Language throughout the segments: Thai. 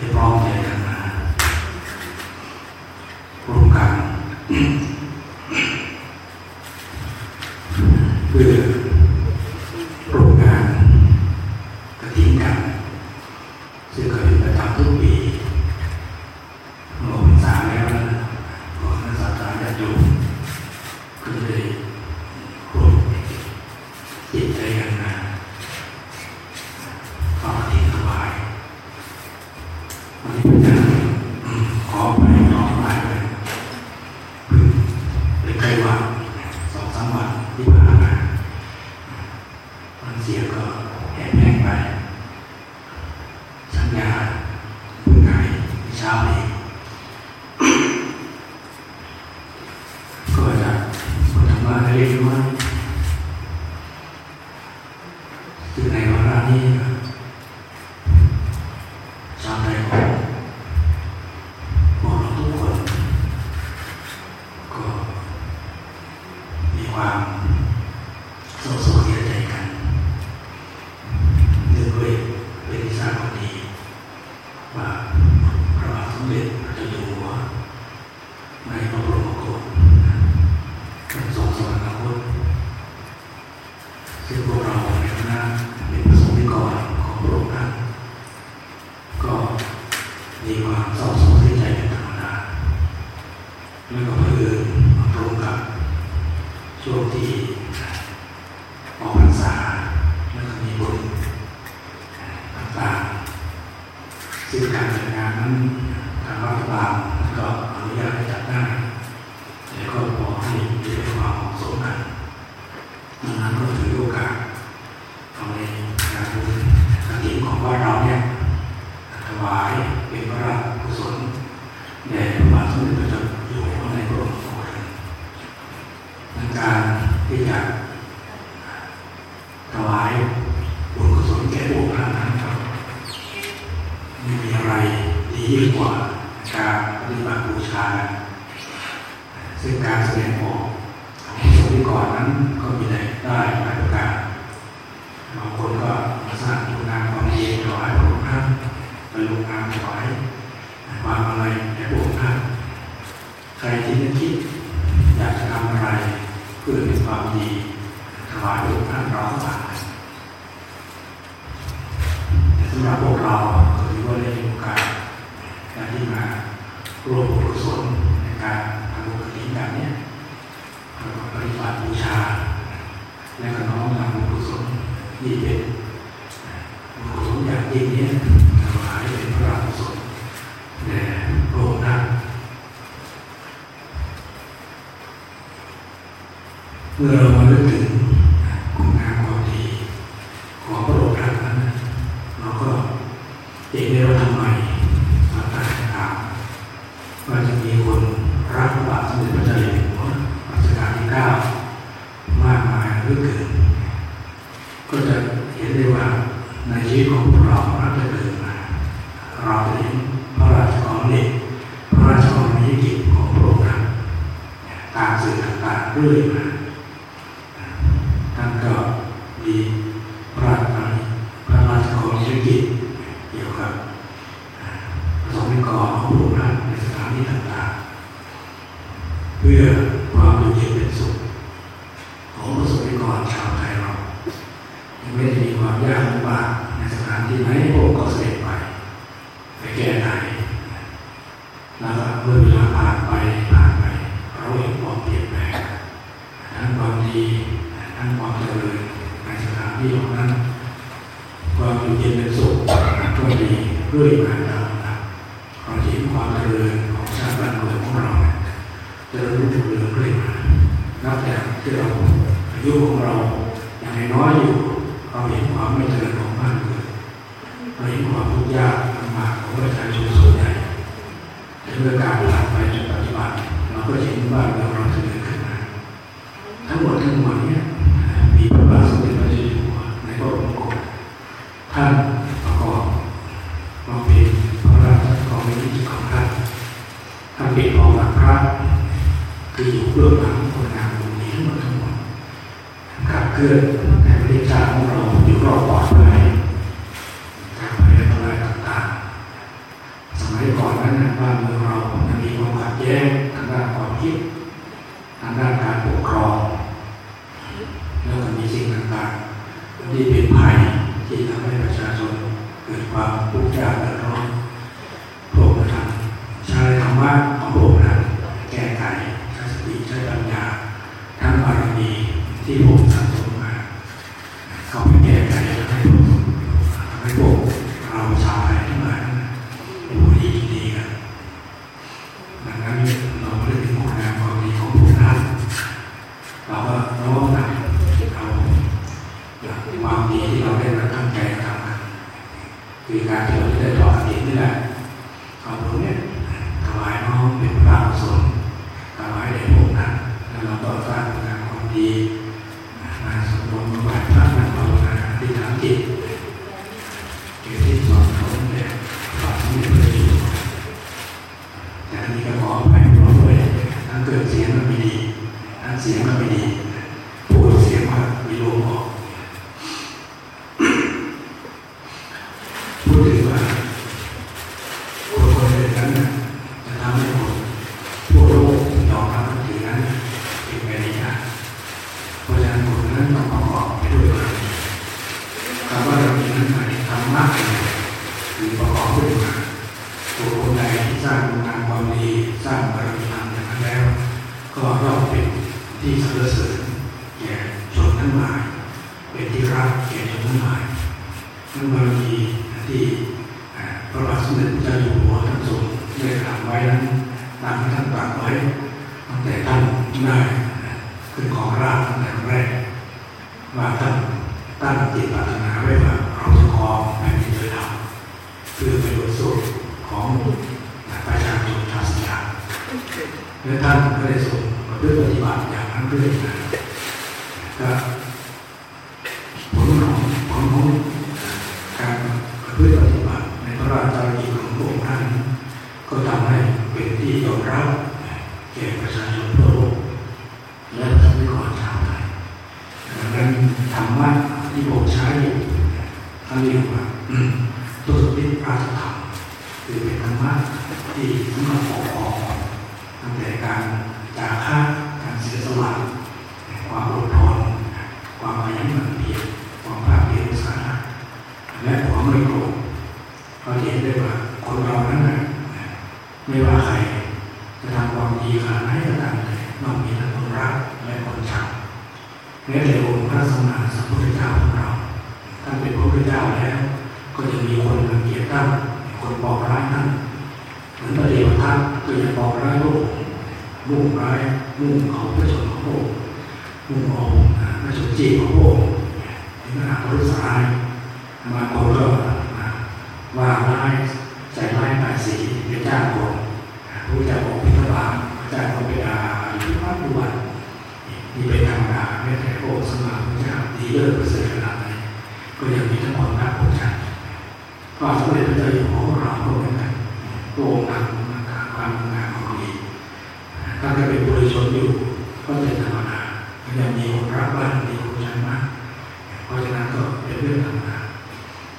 the wrong. ดีกว่าการปฏิบัติบูชา ซึ่งการแสดงออกของสมัยก่อนนั้นก็มีได้ได้หลายประการบางคนก็มาสร้างผลงานความดีถวายพระองค์ท่านมาลงนามถวายความอะไรแด่พระองค์ท่านใครที่นึกคิดอยากจะทำอะไรเพื่อเป็นความดีถวายพระองค์ท่านร้องสาแต่สำหรับพวกเราคือว่าเล็ นะที่มารวมกุศนในการทำบุญกินแบบนี้ปฏิบัติบูชา และก็น้อมนำกุศลนี่เป็นกุศนอย่างยิ่งนี้ถวายเป็นพระกุศลแด่โลกนั้นเมื่อเรามาลึถึงคุณงามความดีของพระองค์ท่านนั้นเราก็เองได้ว่าทำ 录会儿 เราเห็นความทุกข์ยากลำบากของประชาชนส่วนใหญ่แต่เมื่อการผ่านไปจนปัจจุบันเราก็เห็นว่าเราเราเจริญขึ้นมาทั้งหมดทั้งมวลเนี่ยมีพระบาทสมเด็จพระเจ้าอยู่หัวในพระองค์ท่านประกอบร้เพลงพระราชกรณียกิจของท่านท่านเป็นของหลักพระคืออยู่เบื้องหลังคนงานตรงนี้ทั้งหมดทั้งหมดขับเคลื่อนแทนประเทศาติของเราอยู่รอบปลอด và người mẫu là bị một mặt ทั้งหลาย เป็นที่รักแก่ชนทั้งหลายนั่นบารมีที่พระบาทสมเด็จพระเจ้าอยู่หัวท่านทรงได้ทำไว้นั้นตามที่ท่านตรัสไว้ตั้งแต่ท่านได้ขึ้นของราชตั้งแต่แรกว่าท่านตั้งจิตปรารถนาไว้ว่าเราจะครองแผ่นดินโดยธรรมเพื่อประโยชน์สุขของประชาชนชาวสยามและท่านก็ได้ทรงประพฤติปฏิบัติอย่างนั้นเรื่อยมา ก็ผลของผลของการประพฤติปฏิบัติในพระราชดำริของพระองค์ท่านก็ทำให้เป็นที่ยอมรับแก่ประชาชนทั่วโลกและประชากรชาวไทยดังนั้นธรรมะที่ผมใช้อยู่ท่านเรียกว่าตัวสติปราศธรรมคือเป็นธรรมะที่สำหรับปกครองตั้งแต่การจาค่าการเสียสละความอดทนความขยันหมั่นเพียรความภาคเพียรอุตสาหะและความไม่โกรธเราเห็นได้ว่าคนเรานั้นนะไม่ว่าใครจะทำความดีขนาดไหนก็ตามเลยต้องมีทั้งคนรักและคนชังแม้แต่องค์พระสมมาสัมพุทธเจ้าของเราท่านเป็นพระพุทธเจ้าแล้ว ก็จะมี คนรังเกียจท่าคนบอกร้ายท่านเหมือนพระเดชท่านก็จะบอกร้ายโลกมุ่งร้ายมุ่งเอาพระชนของโลกมุ่งเอาพระชนจีของโลกถึงขนาดรุษร้ายมาคนก็ว่าร้ายใส่ร้ายตายสีเป็นเจ้าคนผู้จ้าบอกพิธบาลเจ้าก็ไปด่าอยู่ที่วัดอยู่วัดนี่เป็นธรรมดาแม้แต่พระสมมาพระเจ้าดีเลิศประเสริฐขนาดไหนก็ยังมีทั้งความรักความชัง ก็สมเด็จพระเจ้าอยู่หัวของเราก็เหมือนกันโปร่งางความงามความดีถ้าจะเป็นบุรุชนอยู่ก็จะธรรมดาก็ยังมีคนรักบ้านมีคนชังมากเพราะฉะนั้นก็เป็นเรื่องธรรมดา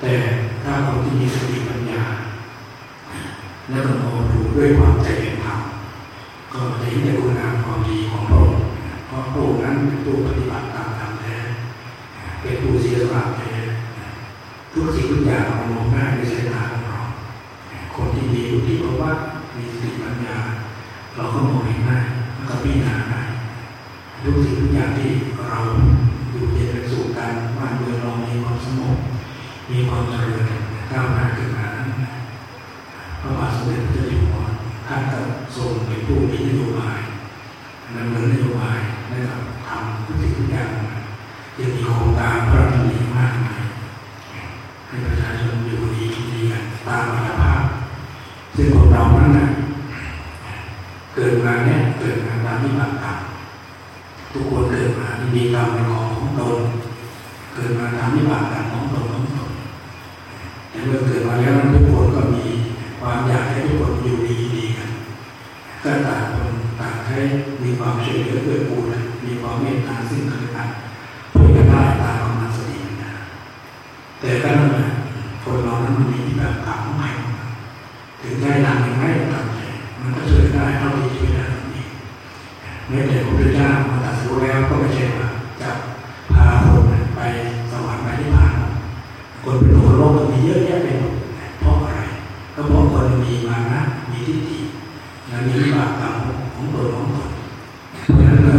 แต่ถ้าคนที่มีสติปัญญา แล้วก็มองดูด้วยความใจเป็นธรรมก็จะเห็นในคุณงามความดีของพระองค์เพราะพระองค์นั้นเป็นผู้ปฏิบัติตามธรรมแท้เป็นผู้เสียสละแท้ทุกสิ่งทุกอย่างเรามองได้ในสายตาของเราคนที่มีอุทิศภาวะมีสติปัญญา เราก็มองเห็นได้แล้วก็พิจารณาได้ทุกสิ่งทุกอย่างที่เราอยู่เย็นเป็นสุขกันบ้านเมืองเรามีความสงบมีความเจริญก้าวหน้าขึ้นมานั้นพระบาทสมเด็จพระเจ้าอยู่หัวท่านก็ทรงเป็น ผู้มีนโยบายดำเนินนโยบายและทำทุกสิ่งทุกอย่างยังมีโครงการพระราชดำริมากมายให้ประชาชนอยู่ดีกินดีกันตามอัตภาพ ซึ่งคนเรานั้นนะเกิดมาเนี่ยเกิดมาตามที่บางกรรมทุกคนเกิดมามีกรรมเป็นของของตนเกิดมาตามที่บางกรรมของตนของตนแต่เมื่อเกิดมาแล้วทุกคนก็มีความอยากให้ทุกคนอยู่ดี ก็ต่างคนต่างให้มีความเฉลียวเกิดปูนมีความเมตตาซึ่งกันและกันพูดกันได้ตามอวมมาสติปัญญาแต่ก็นั่นแหละคนเรานั้นมันมีแบบต่างไปถึงได้ทำยังไงก็ตามใจมันก็ช่วยได้เท่าที่ช่วยได้นี่เมื่อแต่พระพุทธเจ้ามาตัดสู้แล้วก็ไม่ใช่ว่าจะพาคนไปสวรรค์ไปที่ผ่านคนเป็นคนโลกก็มีเยอะแยะไปหมด นะมีวิบากกรรมของตนของตนเพราะฉะนั้นเมื่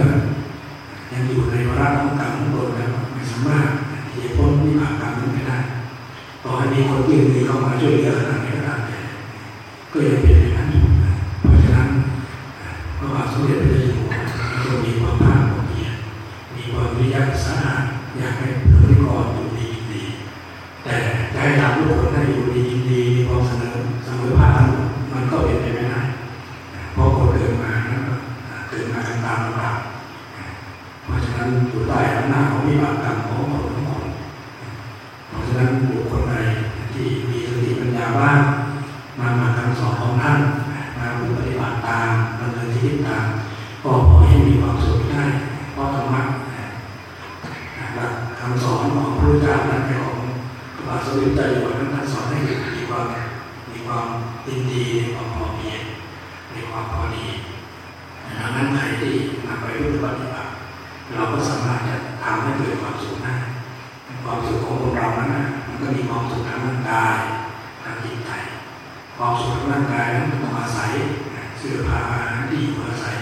ยังอยู่ในวาระของกรรมของตนแล้วไม่สามารถที่จะพ้นวิบากกรรมนั้นไปได้ต่อให้มีคนอื่นมเข้ามาช่วยเหลือ เนิตตาก็ขอให้มีความสุขได้เพราะธรรมะหลักคำสอนของพระพุทธเจ้าและของพระบาสมเด็จเจ้าอยู่นั้นท่านสอนให้มีความมีความยินดีมีความพอเพียงมีความพอดีดังนั้นใครที่นำไปปฏิบัติเราก็สามารถจะทำให้เกิดความสุขได้ความสุขของคนเรานั้นมันก็มีความสุขทางร่างกายทางจิตใจความสุขทางร่างกายนั้นต้องอาศัย เสื้อผ้าอาหารที่อยู่อาศัย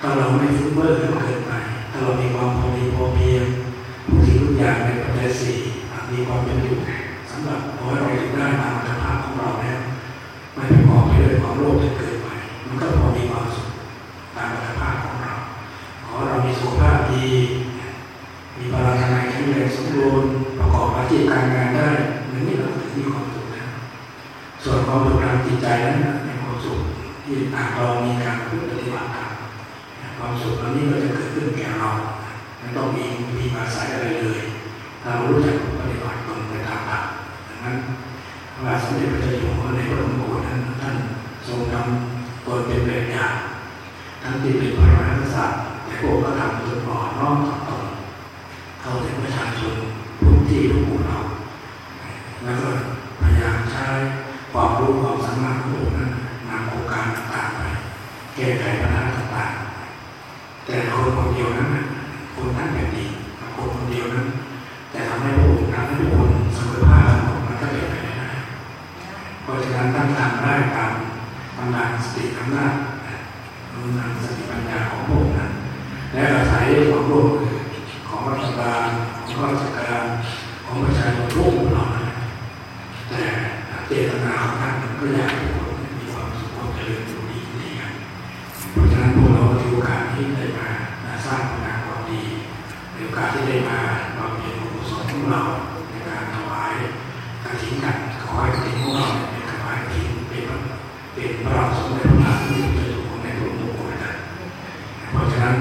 ถ้าเราไม่ฟุ้งเฟ้อเกินไป ถ้าเรามีความพอดีพอเพียงทุกสิ่งทุกอย่างในปัจจัยสี่มีความเป็นอยู่สำหรับพอให้เราอยู่ได้ตามอัตภาพของเราแล้วไม่ประกอบไปด้วยความโลภจนเกินไป มันก็พอมีความสุขตามอัตภาพของเรา ขอเรามีสุขภาพดี มีพลังงานแข็งแรงสมบูรณ์ประกอบอาชีพการงานได้มันนี่เราถึงมีความสุขแล้วส่วนความสุขทางจิตใจนั้นในความสุข ที่หากเรามีการปฏิบัติตามความสุขเหล่านี้ก็จะเกิดขึ้นแก่เราไม่ต้องมีมีอาศัยอะไรเลยถ้าเรารู้จักปฏิบัติตนไปตามทางดังนั้นพระบาทสมเด็จพระเจ้าอยู่หัวในพระองค์โปรดนั้นท่านทรงทำตนเป็นแบบอย่างทั้งที่เป็นพระมหากษัตริย์แต่พวกก็ทำตนอ่อนน้อมถ่อมตนเข้าถึงประชาชนทุกที่ทุกหมู่เราแล้วก็พยายามใช้ความรู้ความสามารถของพวกนั้นนำโครงการต่างๆไปแก้ไขปัญหาต่างๆ แต่ คนเดียวนั้นคนนั้นแบบนี้คนคนเดียวนั้น แต่ทำให้พระองค์ทำให้ทุกคนสมอภาคมันก็เป็นไปได้เพราะฉะนั้นตั้งทางได้ตามอำนาจสติอำนาจอำนาจสติปัญญาของพระองค์นั้นและอาศัยความร่วมมือของรัฐบาลของราชการของประชาชนทุกหมู่เหล่านั้นแต่เจตนาของท่านก็อยากให้คนมีความสุขความเจริญอยู่ดีดีกันเพราะฉะนั้นพวกเราถือโอกาสที่ได้มา ร้างคุณงามความดีหรือการที่ได้มาบำเพ็ญกุศลของเราในการถวายกระถิ่นกันขอให้กระถิ่นของเราเป็นถวายกระถิ่นเป็นเป็นพระสมเด็จพระบาทสมเด็จพระเจ้าอยู่หัวในหลวงปู่นะเพราะฉะนั้น